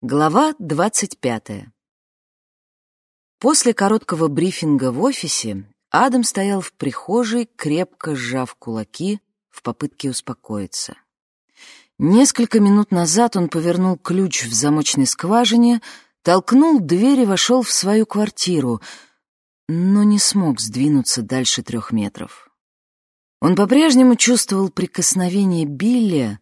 Глава двадцать пятая. После короткого брифинга в офисе Адам стоял в прихожей, крепко сжав кулаки в попытке успокоиться. Несколько минут назад он повернул ключ в замочной скважине, толкнул дверь и вошел в свою квартиру, но не смог сдвинуться дальше трех метров. Он по-прежнему чувствовал прикосновение Билли,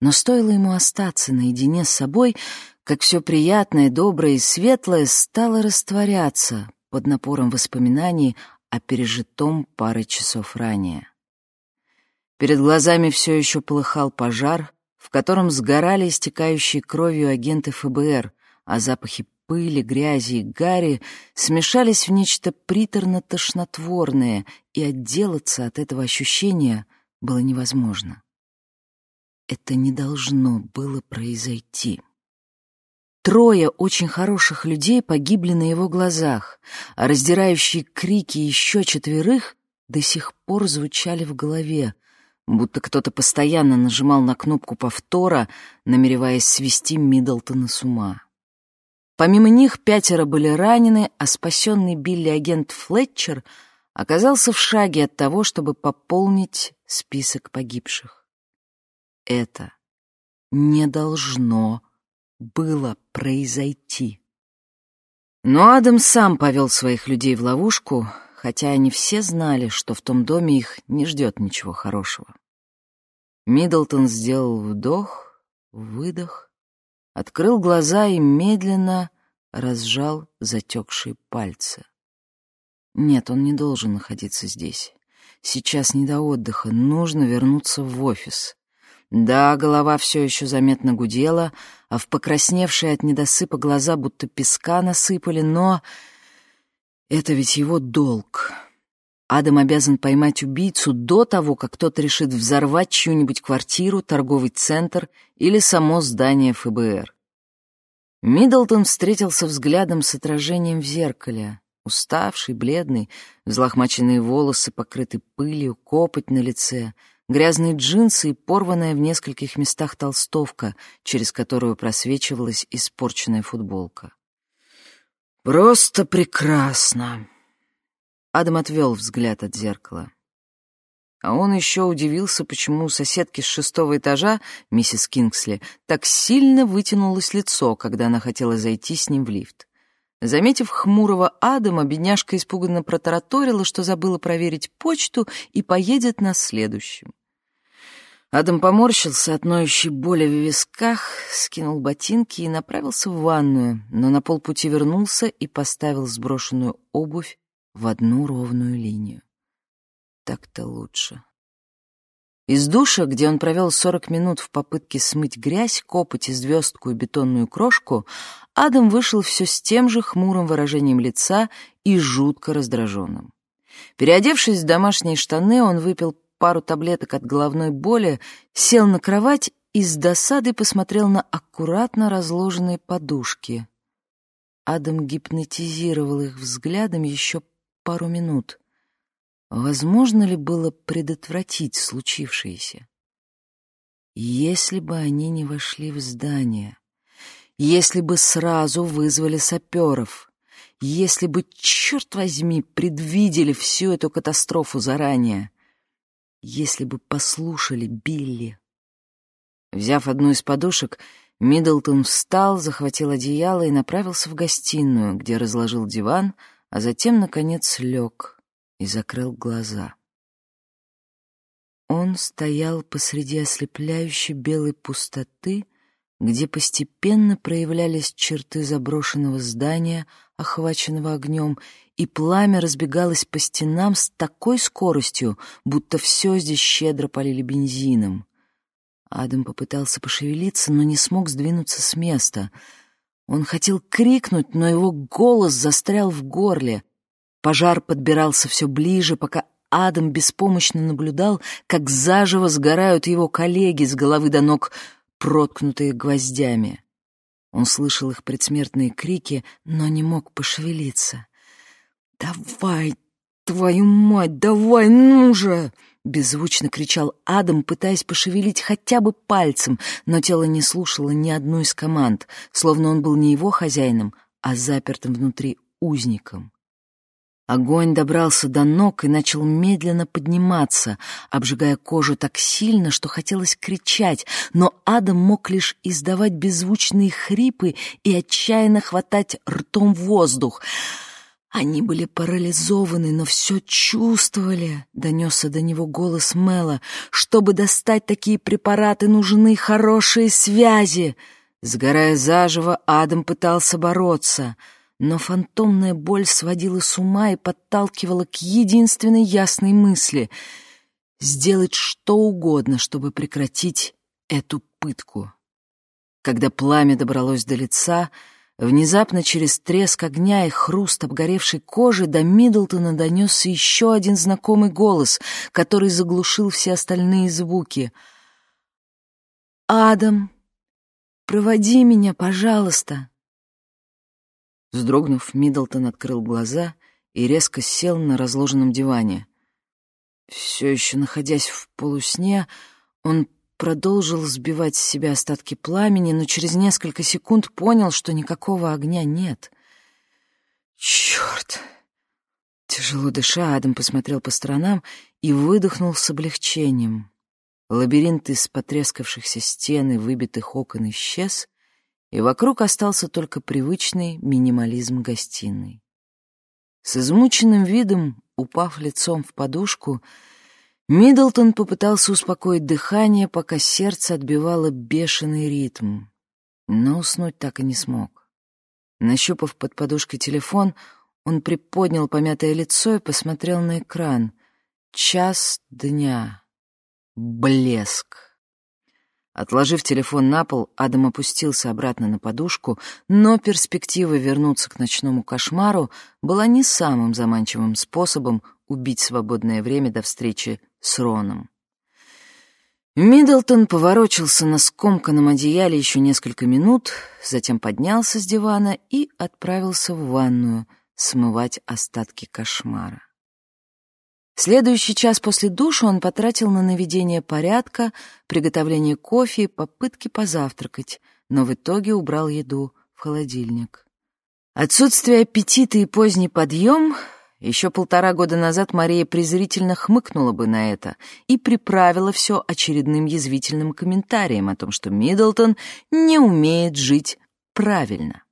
но стоило ему остаться наедине с собой, как все приятное, доброе и светлое стало растворяться под напором воспоминаний о пережитом пары часов ранее. Перед глазами все еще полыхал пожар, в котором сгорали истекающие кровью агенты ФБР, а запахи пыли, грязи и гари смешались в нечто приторно-тошнотворное, и отделаться от этого ощущения было невозможно. Это не должно было произойти. Трое очень хороших людей погибли на его глазах, а раздирающие крики еще четверых до сих пор звучали в голове, будто кто-то постоянно нажимал на кнопку повтора, намереваясь свести Миддлтона с ума. Помимо них пятеро были ранены, а спасенный Билли агент Флетчер оказался в шаге от того, чтобы пополнить список погибших. Это не должно было произойти. Но Адам сам повел своих людей в ловушку, хотя они все знали, что в том доме их не ждет ничего хорошего. Миддлтон сделал вдох, выдох, открыл глаза и медленно разжал затекшие пальцы. Нет, он не должен находиться здесь. Сейчас не до отдыха, нужно вернуться в офис. Да, голова все еще заметно гудела, а в покрасневшие от недосыпа глаза будто песка насыпали, но... Это ведь его долг. Адам обязан поймать убийцу до того, как кто-то решит взорвать чью-нибудь квартиру, торговый центр или само здание ФБР. Миддлтон встретился взглядом с отражением в зеркале. Уставший, бледный, взлохмаченные волосы покрыты пылью, копоть на лице — грязные джинсы и порванная в нескольких местах толстовка, через которую просвечивалась испорченная футболка. «Просто прекрасно!» Адам отвел взгляд от зеркала. А он еще удивился, почему у соседки с шестого этажа, миссис Кингсли, так сильно вытянулось лицо, когда она хотела зайти с ним в лифт. Заметив хмурого Адама, бедняжка испуганно протараторила, что забыла проверить почту и поедет на следующем. Адам поморщился от ноющей боли в висках, скинул ботинки и направился в ванную, но на полпути вернулся и поставил сброшенную обувь в одну ровную линию. Так-то лучше. Из душа, где он провел сорок минут в попытке смыть грязь, копоть звездку и бетонную крошку, Адам вышел все с тем же хмурым выражением лица и жутко раздраженным. Переодевшись в домашние штаны, он выпил пару таблеток от головной боли, сел на кровать и с досадой посмотрел на аккуратно разложенные подушки. Адам гипнотизировал их взглядом еще пару минут. Возможно ли было предотвратить случившееся? Если бы они не вошли в здание, если бы сразу вызвали саперов, если бы, черт возьми, предвидели всю эту катастрофу заранее, если бы послушали Билли. Взяв одну из подушек, Миддлтон встал, захватил одеяло и направился в гостиную, где разложил диван, а затем, наконец, лег и закрыл глаза. Он стоял посреди ослепляющей белой пустоты, где постепенно проявлялись черты заброшенного здания, охваченного огнем, и пламя разбегалось по стенам с такой скоростью, будто все здесь щедро полили бензином. Адам попытался пошевелиться, но не смог сдвинуться с места. Он хотел крикнуть, но его голос застрял в горле. Пожар подбирался все ближе, пока Адам беспомощно наблюдал, как заживо сгорают его коллеги с головы до ног, проткнутые гвоздями. Он слышал их предсмертные крики, но не мог пошевелиться. «Давай, твою мать, давай, ну же!» Беззвучно кричал Адам, пытаясь пошевелить хотя бы пальцем, но тело не слушало ни одну из команд, словно он был не его хозяином, а запертым внутри узником. Огонь добрался до ног и начал медленно подниматься, обжигая кожу так сильно, что хотелось кричать, но Адам мог лишь издавать беззвучные хрипы и отчаянно хватать ртом воздух — они были парализованы, но все чувствовали, — донесся до него голос Мэла. Чтобы достать такие препараты, нужны хорошие связи. Сгорая заживо, Адам пытался бороться, но фантомная боль сводила с ума и подталкивала к единственной ясной мысли — сделать что угодно, чтобы прекратить эту пытку. Когда пламя добралось до лица — Внезапно через треск огня и хруст обгоревшей кожи до Миддлтона донесся еще один знакомый голос, который заглушил все остальные звуки. «Адам, проводи меня, пожалуйста!» Вздрогнув, Миддлтон открыл глаза и резко сел на разложенном диване. Все еще находясь в полусне, он продолжил сбивать с себя остатки пламени, но через несколько секунд понял, что никакого огня нет. «Черт!» Тяжело дыша, Адам посмотрел по сторонам и выдохнул с облегчением. Лабиринт из потрескавшихся стен и выбитых окон исчез, и вокруг остался только привычный минимализм гостиной. С измученным видом, упав лицом в подушку, Миддлтон попытался успокоить дыхание, пока сердце отбивало бешеный ритм, но уснуть так и не смог. Нащупав под подушкой телефон, он приподнял помятое лицо и посмотрел на экран. Час дня. Блеск. Отложив телефон на пол, Адам опустился обратно на подушку, но перспектива вернуться к ночному кошмару была не самым заманчивым способом убить свободное время до встречи с Роном. Миддлтон поворочился на скомканном одеяле еще несколько минут, затем поднялся с дивана и отправился в ванную смывать остатки кошмара. Следующий час после душа он потратил на наведение порядка, приготовление кофе и попытки позавтракать, но в итоге убрал еду в холодильник. Отсутствие аппетита и поздний подъем еще полтора года назад Мария презрительно хмыкнула бы на это и приправила все очередным язвительным комментарием о том, что Миддлтон не умеет жить правильно.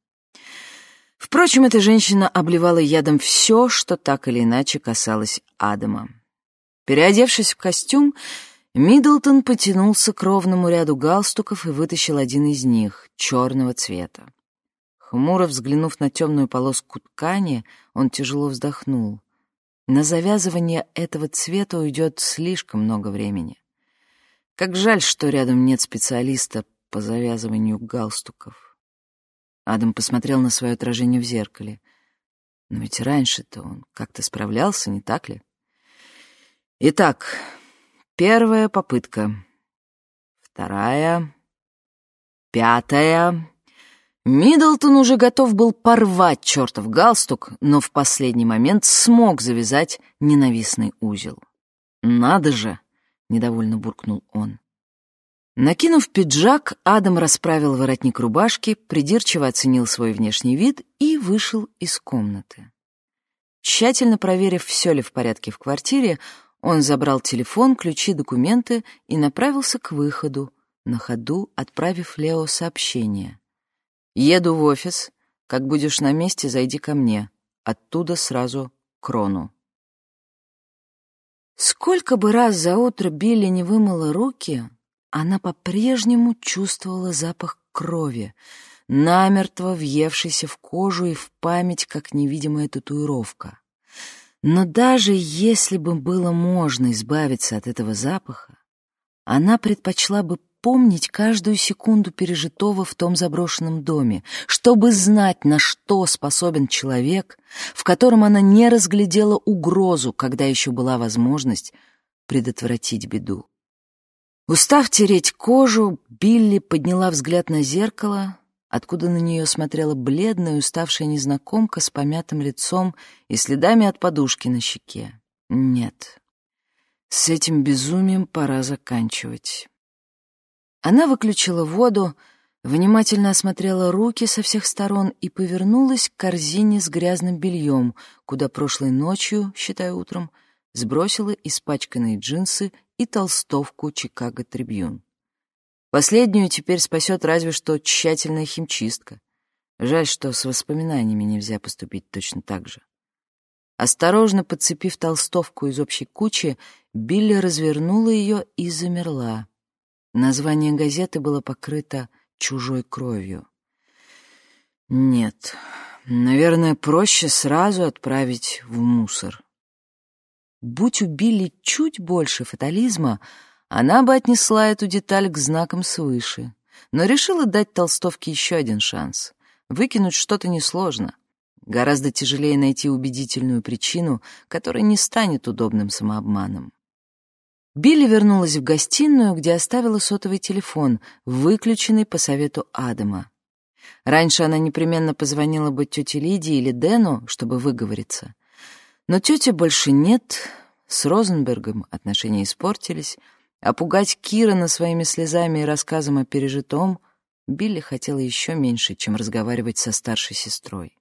Впрочем, эта женщина обливала ядом все, что так или иначе касалось Адама. Переодевшись в костюм, Миддлтон потянулся к ровному ряду галстуков и вытащил один из них, черного цвета. Хмуро взглянув на темную полоску ткани, он тяжело вздохнул. На завязывание этого цвета уйдет слишком много времени. Как жаль, что рядом нет специалиста по завязыванию галстуков. Адам посмотрел на свое отражение в зеркале. Но ведь раньше-то он как-то справлялся, не так ли? Итак, первая попытка. Вторая. Пятая. Миддлтон уже готов был порвать чертов галстук, но в последний момент смог завязать ненавистный узел. «Надо же!» — недовольно буркнул он. Накинув пиджак, Адам расправил воротник рубашки, придирчиво оценил свой внешний вид и вышел из комнаты. Тщательно проверив, все ли в порядке в квартире, он забрал телефон, ключи, документы и направился к выходу, на ходу отправив Лео сообщение — Еду в офис. Как будешь на месте, зайди ко мне. Оттуда сразу к Рону. Сколько бы раз за утро Билли не вымыла руки, она по-прежнему чувствовала запах крови, намертво въевшийся в кожу и в память, как невидимая татуировка. Но даже если бы было можно избавиться от этого запаха, она предпочла бы помнить каждую секунду пережитого в том заброшенном доме, чтобы знать, на что способен человек, в котором она не разглядела угрозу, когда еще была возможность предотвратить беду. Устав тереть кожу, Билли подняла взгляд на зеркало, откуда на нее смотрела бледная, уставшая незнакомка с помятым лицом и следами от подушки на щеке. Нет, с этим безумием пора заканчивать. Она выключила воду, внимательно осмотрела руки со всех сторон и повернулась к корзине с грязным бельем, куда прошлой ночью, считая утром, сбросила испачканные джинсы и толстовку «Чикаго Трибьюн». Последнюю теперь спасет разве что тщательная химчистка. Жаль, что с воспоминаниями нельзя поступить точно так же. Осторожно подцепив толстовку из общей кучи, Билли развернула ее и замерла. Название газеты было покрыто чужой кровью. Нет, наверное, проще сразу отправить в мусор. Будь у Билли чуть больше фатализма, она бы отнесла эту деталь к знакам свыше, но решила дать толстовке еще один шанс. Выкинуть что-то несложно — Гораздо тяжелее найти убедительную причину, которая не станет удобным самообманом. Билли вернулась в гостиную, где оставила сотовый телефон, выключенный по совету Адама. Раньше она непременно позвонила бы тете Лидии или Дэну, чтобы выговориться. Но тети больше нет, с Розенбергом отношения испортились, а пугать Кирана своими слезами и рассказом о пережитом Билли хотела еще меньше, чем разговаривать со старшей сестрой.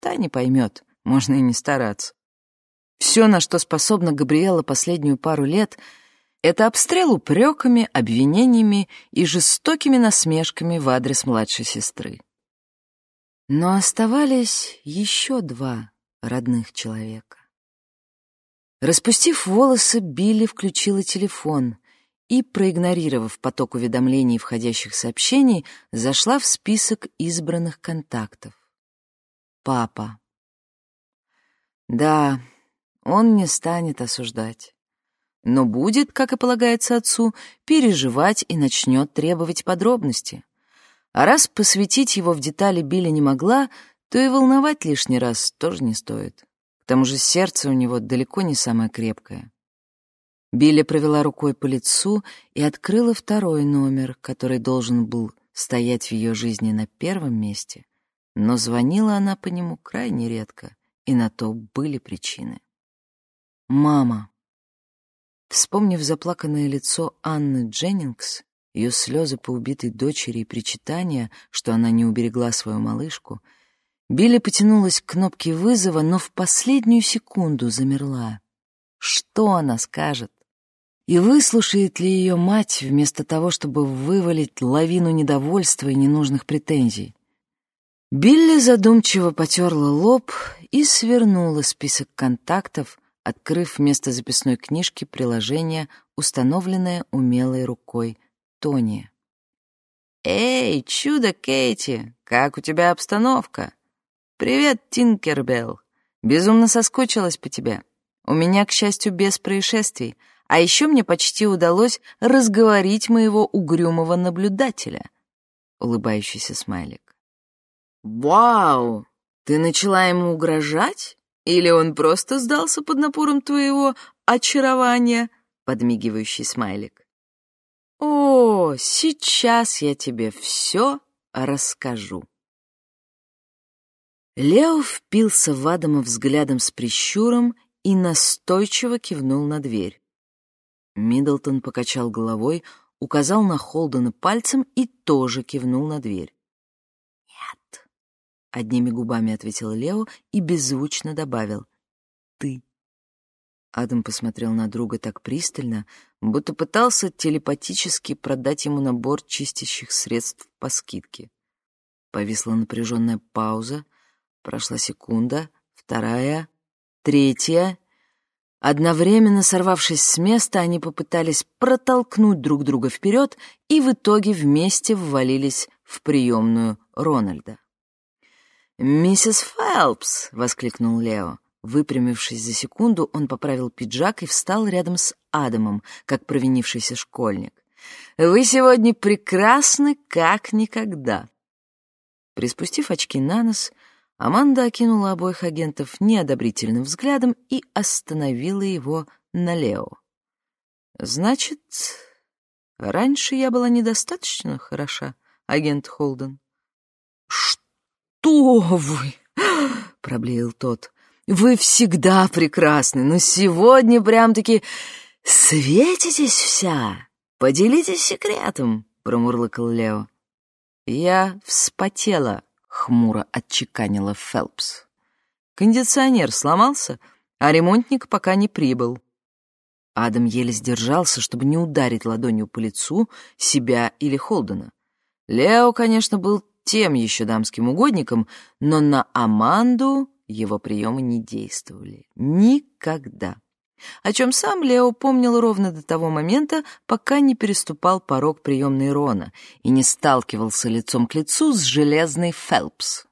Та не поймет, можно и не стараться. Все, на что способна Габриэла последнюю пару лет, это обстрел упреками, обвинениями и жестокими насмешками в адрес младшей сестры. Но оставались еще два родных человека. Распустив волосы, Билли включила телефон и, проигнорировав поток уведомлений и входящих сообщений, зашла в список избранных контактов папа. Да, он не станет осуждать, но будет, как и полагается отцу, переживать и начнет требовать подробности. А раз посвятить его в детали Билли не могла, то и волновать лишний раз тоже не стоит. К тому же сердце у него далеко не самое крепкое. Билли провела рукой по лицу и открыла второй номер, который должен был стоять в ее жизни на первом месте — но звонила она по нему крайне редко, и на то были причины. «Мама». Вспомнив заплаканное лицо Анны Дженнингс, ее слезы по убитой дочери и причитания, что она не уберегла свою малышку, Билли потянулась к кнопке вызова, но в последнюю секунду замерла. Что она скажет? И выслушает ли ее мать вместо того, чтобы вывалить лавину недовольства и ненужных претензий? Билли задумчиво потерла лоб и свернула список контактов, открыв вместо записной книжки приложение, установленное умелой рукой Тони. «Эй, чудо Кейти, как у тебя обстановка?» «Привет, Тинкербелл. Безумно соскучилась по тебе. У меня, к счастью, без происшествий. А еще мне почти удалось разговорить моего угрюмого наблюдателя». Улыбающийся смайлик. «Вау! Ты начала ему угрожать? Или он просто сдался под напором твоего очарования?» Подмигивающий смайлик. «О, сейчас я тебе все расскажу». Лео впился в Адама взглядом с прищуром и настойчиво кивнул на дверь. Миддлтон покачал головой, указал на Холдена пальцем и тоже кивнул на дверь. Одними губами ответил Лео и беззвучно добавил «Ты». Адам посмотрел на друга так пристально, будто пытался телепатически продать ему набор чистящих средств по скидке. Повисла напряженная пауза, прошла секунда, вторая, третья. Одновременно сорвавшись с места, они попытались протолкнуть друг друга вперед и в итоге вместе ввалились в приемную Рональда. «Миссис Фелпс!» — воскликнул Лео. Выпрямившись за секунду, он поправил пиджак и встал рядом с Адамом, как провинившийся школьник. «Вы сегодня прекрасны, как никогда!» Приспустив очки на нос, Аманда окинула обоих агентов неодобрительным взглядом и остановила его на Лео. «Значит, раньше я была недостаточно хороша, агент Холден?» «Что вы?» — проблеял тот. «Вы всегда прекрасны, но сегодня прям-таки светитесь вся. Поделитесь секретом», — промурлыкал Лео. «Я вспотела», — хмуро отчеканила Фелпс. «Кондиционер сломался, а ремонтник пока не прибыл». Адам еле сдержался, чтобы не ударить ладонью по лицу себя или Холдена. Лео, конечно, был тем еще дамским угодником, но на Аманду его приемы не действовали. Никогда. О чем сам Лео помнил ровно до того момента, пока не переступал порог приемной Рона и не сталкивался лицом к лицу с железной Фелпс.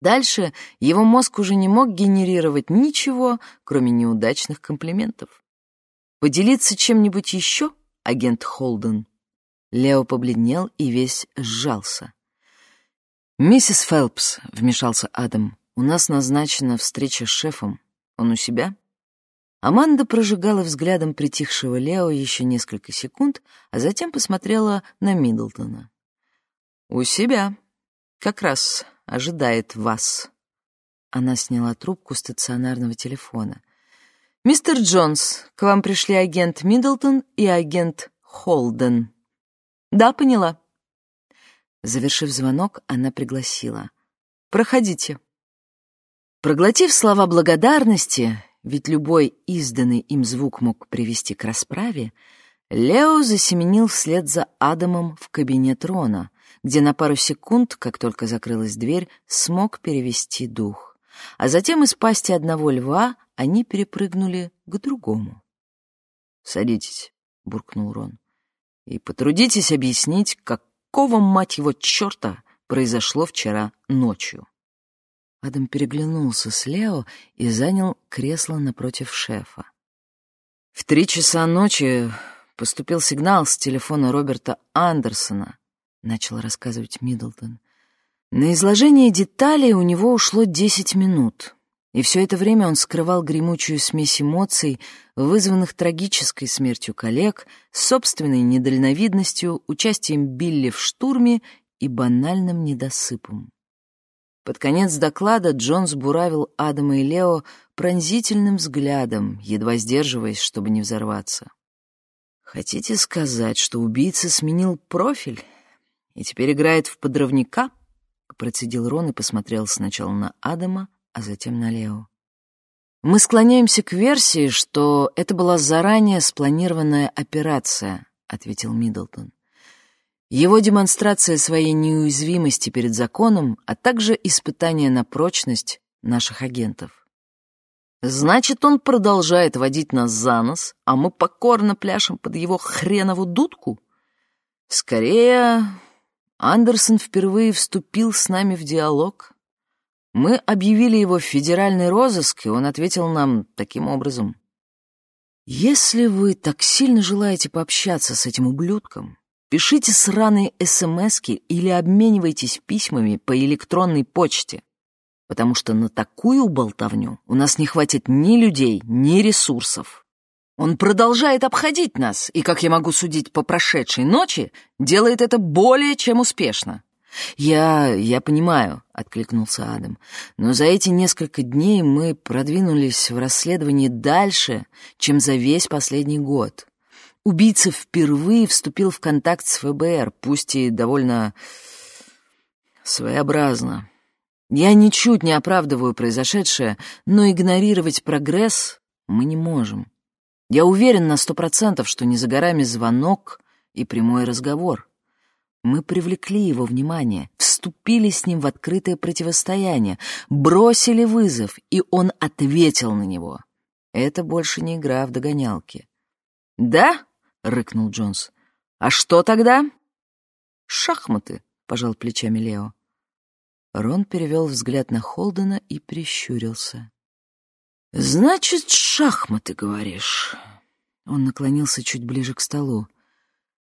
Дальше его мозг уже не мог генерировать ничего, кроме неудачных комплиментов. Поделиться чем-нибудь еще, агент Холден? Лео побледнел и весь сжался. «Миссис Фелпс», — вмешался Адам, — «у нас назначена встреча с шефом. Он у себя?» Аманда прожигала взглядом притихшего Лео еще несколько секунд, а затем посмотрела на Миддлтона. «У себя. Как раз ожидает вас». Она сняла трубку стационарного телефона. «Мистер Джонс, к вам пришли агент Миддлтон и агент Холден». «Да, поняла». Завершив звонок, она пригласила. «Проходите». Проглотив слова благодарности, ведь любой изданный им звук мог привести к расправе, Лео засеменил вслед за Адамом в кабинет Рона, где на пару секунд, как только закрылась дверь, смог перевести дух. А затем из пасти одного льва они перепрыгнули к другому. «Садитесь», — буркнул Рон, — «и потрудитесь объяснить, какого, мать его, черта произошло вчера ночью». Адам переглянулся с Лео и занял кресло напротив шефа. В три часа ночи поступил сигнал с телефона Роберта Андерсона, начал рассказывать Миддлтон. На изложение деталей у него ушло десять минут, и все это время он скрывал гремучую смесь эмоций, вызванных трагической смертью коллег, собственной недальновидностью, участием Билли в штурме и банальным недосыпом. Под конец доклада Джонс буравил Адама и Лео пронзительным взглядом, едва сдерживаясь, чтобы не взорваться. «Хотите сказать, что убийца сменил профиль и теперь играет в подрывника?» Процедил Рон и посмотрел сначала на Адама, а затем на Лео. «Мы склоняемся к версии, что это была заранее спланированная операция», — ответил Миддлтон. Его демонстрация своей неуязвимости перед законом, а также испытание на прочность наших агентов. Значит, он продолжает водить нас за нос, а мы покорно пляшем под его хренову дудку? Скорее, Андерсон впервые вступил с нами в диалог. Мы объявили его в федеральный розыск, и он ответил нам таким образом. «Если вы так сильно желаете пообщаться с этим ублюдком, Пишите сраные смски или обменивайтесь письмами по электронной почте, потому что на такую болтовню у нас не хватит ни людей, ни ресурсов. Он продолжает обходить нас, и, как я могу судить по прошедшей ночи, делает это более чем успешно. «Я... я понимаю», — откликнулся Адам, «но за эти несколько дней мы продвинулись в расследовании дальше, чем за весь последний год. Убийца впервые вступил в контакт с ФБР, пусть и довольно своеобразно. Я ничуть не оправдываю произошедшее, но игнорировать прогресс мы не можем. Я уверен на сто процентов, что не за горами звонок и прямой разговор. Мы привлекли его внимание, вступили с ним в открытое противостояние, бросили вызов, и он ответил на него. Это больше не игра в догонялки. Да, — рыкнул Джонс. «А что тогда?» «Шахматы», — пожал плечами Лео. Рон перевел взгляд на Холдена и прищурился. «Значит, шахматы, говоришь?» Он наклонился чуть ближе к столу.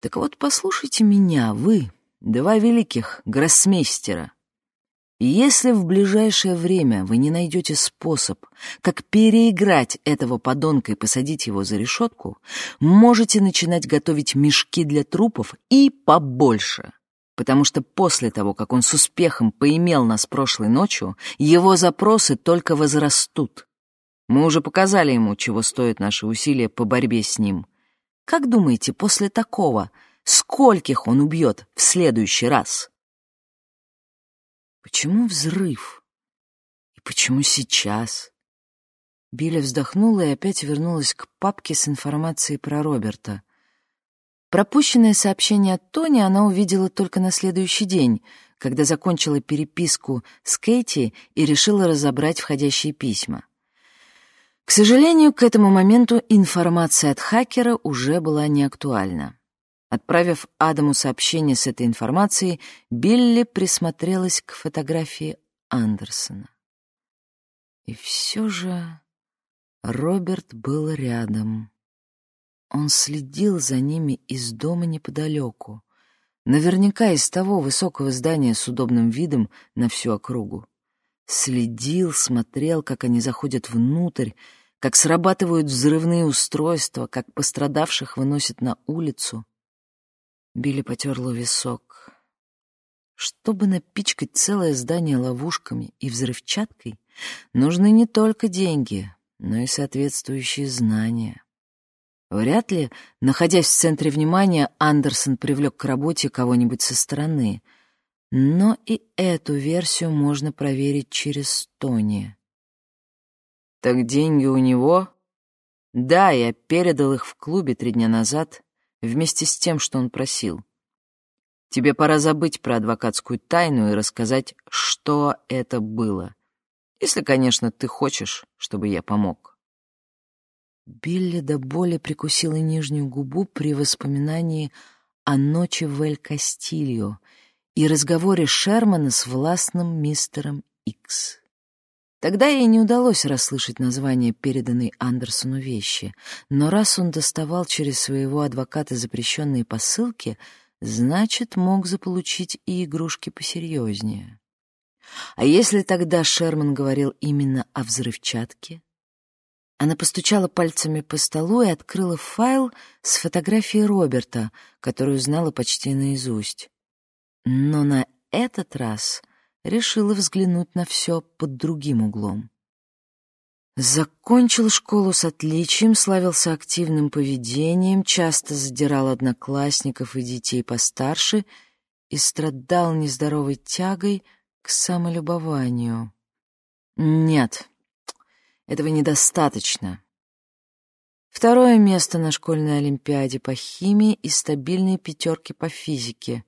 «Так вот, послушайте меня, вы, два великих гроссмейстера. Если в ближайшее время вы не найдете способ, как переиграть этого подонка и посадить его за решетку, можете начинать готовить мешки для трупов и побольше. потому что после того, как он с успехом поимел нас прошлой ночью, его запросы только возрастут. Мы уже показали ему, чего стоят наши усилия по борьбе с ним. Как думаете, после такого скольких он убьет в следующий раз? Почему взрыв? И почему сейчас? Билли вздохнула и опять вернулась к папке с информацией про Роберта. Пропущенное сообщение от Тони она увидела только на следующий день, когда закончила переписку с Кейти и решила разобрать входящие письма. К сожалению, к этому моменту информация от хакера уже была неактуальна. Отправив Адаму сообщение с этой информацией, Билли присмотрелась к фотографии Андерсона. И все же Роберт был рядом. Он следил за ними из дома неподалеку, наверняка из того высокого здания с удобным видом на всю округу. Следил, смотрел, как они заходят внутрь, как срабатывают взрывные устройства, как пострадавших выносят на улицу. Билли потерла висок. Чтобы напичкать целое здание ловушками и взрывчаткой, нужны не только деньги, но и соответствующие знания. Вряд ли, находясь в центре внимания, Андерсон привлек к работе кого-нибудь со стороны. Но и эту версию можно проверить через Тони. «Так деньги у него?» «Да, я передал их в клубе три дня назад, вместе с тем, что он просил. Тебе пора забыть про адвокатскую тайну и рассказать, что это было. Если, конечно, ты хочешь, чтобы я помог». Билли до боли прикусила нижнюю губу при воспоминании о ночи в Эль-Кастильо и разговоре Шермана с властным мистером Икс. Тогда ей не удалось расслышать название переданной Андерсону вещи, но раз он доставал через своего адвоката запрещенные посылки, значит, мог заполучить и игрушки посерьезнее. А если тогда Шерман говорил именно о взрывчатке? Она постучала пальцами по столу и открыла файл с фотографией Роберта, которую знала почти наизусть. Но на этот раз решила взглянуть на все под другим углом. Закончил школу с отличием, славился активным поведением, часто задирал одноклассников и детей постарше и страдал нездоровой тягой к самолюбованию. Нет, этого недостаточно. Второе место на школьной олимпиаде по химии и стабильные пятерки по физике.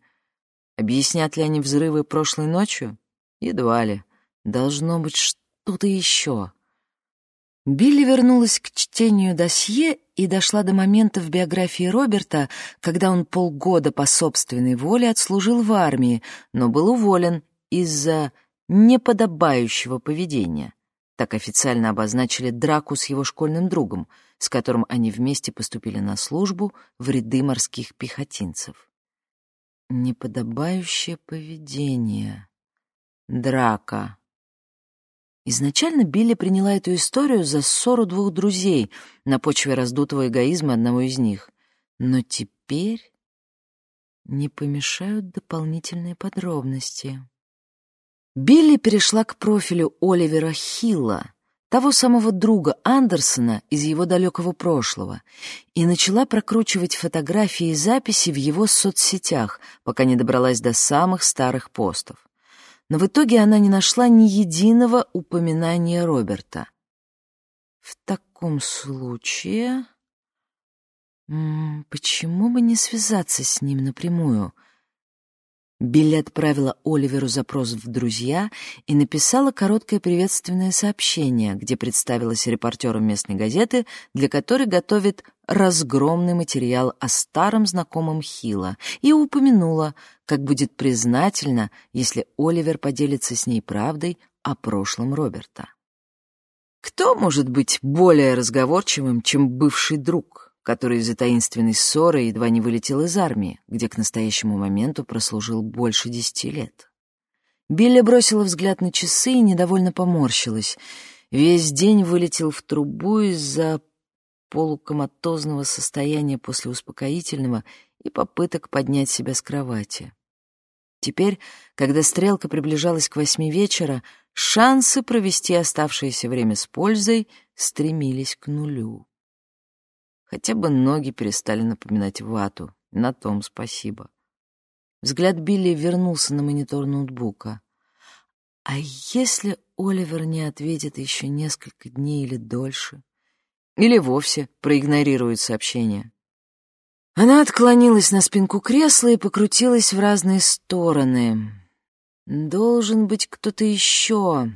Объяснят ли они взрывы прошлой ночью? Едва ли. Должно быть что-то еще. Билли вернулась к чтению досье и дошла до момента в биографии Роберта, когда он полгода по собственной воле отслужил в армии, но был уволен из-за неподобающего поведения. Так официально обозначили драку с его школьным другом, с которым они вместе поступили на службу в ряды морских пехотинцев. Неподобающее поведение. Драка. Изначально Билли приняла эту историю за ссору двух друзей на почве раздутого эгоизма одного из них. Но теперь не помешают дополнительные подробности. Билли перешла к профилю Оливера Хилла, того самого друга Андерсона из его далекого прошлого, и начала прокручивать фотографии и записи в его соцсетях, пока не добралась до самых старых постов. Но в итоге она не нашла ни единого упоминания Роберта. В таком случае... Почему бы не связаться с ним напрямую — Билли отправила Оливеру запрос в «Друзья» и написала короткое приветственное сообщение, где представилась репортером местной газеты, для которой готовит разгромный материал о старом знакомом Хила, и упомянула, как будет признательна, если Оливер поделится с ней правдой о прошлом Роберта. Кто может быть более разговорчивым, чем бывший друг? Который из-за таинственной ссоры едва не вылетел из армии, где к настоящему моменту прослужил больше десяти лет. Билли бросила взгляд на часы и недовольно поморщилась. Весь день вылетел в трубу из-за полукоматозного состояния после успокоительного и попыток поднять себя с кровати. Теперь, когда стрелка приближалась к восьми вечера, шансы провести оставшееся время с пользой стремились к нулю. Хотя бы ноги перестали напоминать вату. На том спасибо. Взгляд Билли вернулся на монитор ноутбука. А если Оливер не ответит еще несколько дней или дольше? Или вовсе проигнорирует сообщение? Она отклонилась на спинку кресла и покрутилась в разные стороны. Должен быть кто-то еще,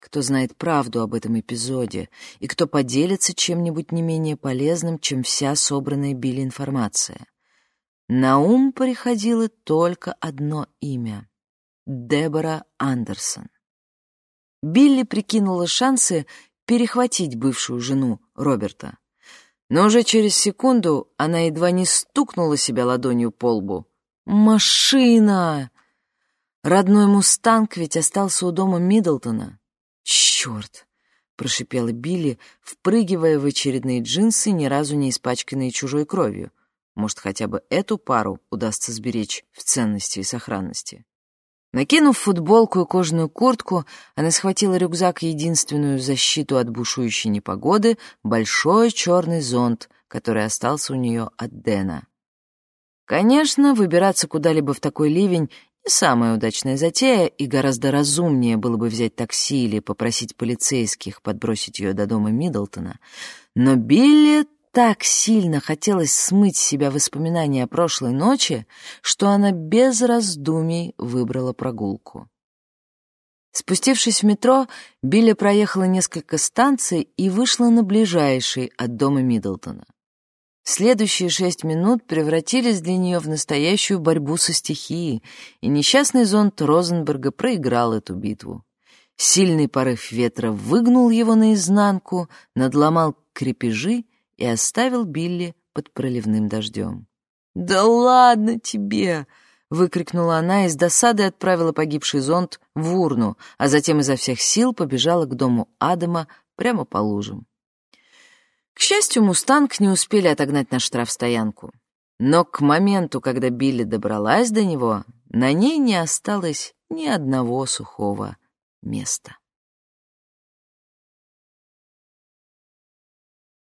кто знает правду об этом эпизоде и кто поделится чем-нибудь не менее полезным, чем вся собранная Билли информация. На ум приходило только одно имя — Дебора Андерсон. Билли прикинула шансы перехватить бывшую жену Роберта. Но уже через секунду она едва не стукнула себя ладонью по лбу. «Машина!» Родной «Мустанг» ведь остался у дома Миддлтона. «Черт!» — прошипела Билли, впрыгивая в очередные джинсы, ни разу не испачканные чужой кровью. Может, хотя бы эту пару удастся сберечь в ценности и сохранности. Накинув футболку и кожаную куртку, она схватила рюкзак единственную защиту от бушующей непогоды — большой черный зонт, который остался у нее от Дэна. Конечно, выбираться куда-либо в такой ливень самая удачная затея, и гораздо разумнее было бы взять такси или попросить полицейских подбросить ее до дома Миддлтона. Но Билли так сильно хотелось смыть с себя воспоминания о прошлой ночи, что она без раздумий выбрала прогулку. Спустившись в метро, Билли проехала несколько станций и вышла на ближайший от дома Миддлтона. Следующие шесть минут превратились для нее в настоящую борьбу со стихией, и несчастный зонт Розенберга проиграл эту битву. Сильный порыв ветра выгнул его наизнанку, надломал крепежи и оставил Билли под проливным дождем. «Да ладно тебе!» — выкрикнула она и с досадой отправила погибший зонт в урну, а затем изо всех сил побежала к дому Адама прямо по лужам. К счастью, «Мустанг» не успели отогнать на штрафстоянку. Но к моменту, когда Билли добралась до него, на ней не осталось ни одного сухого места.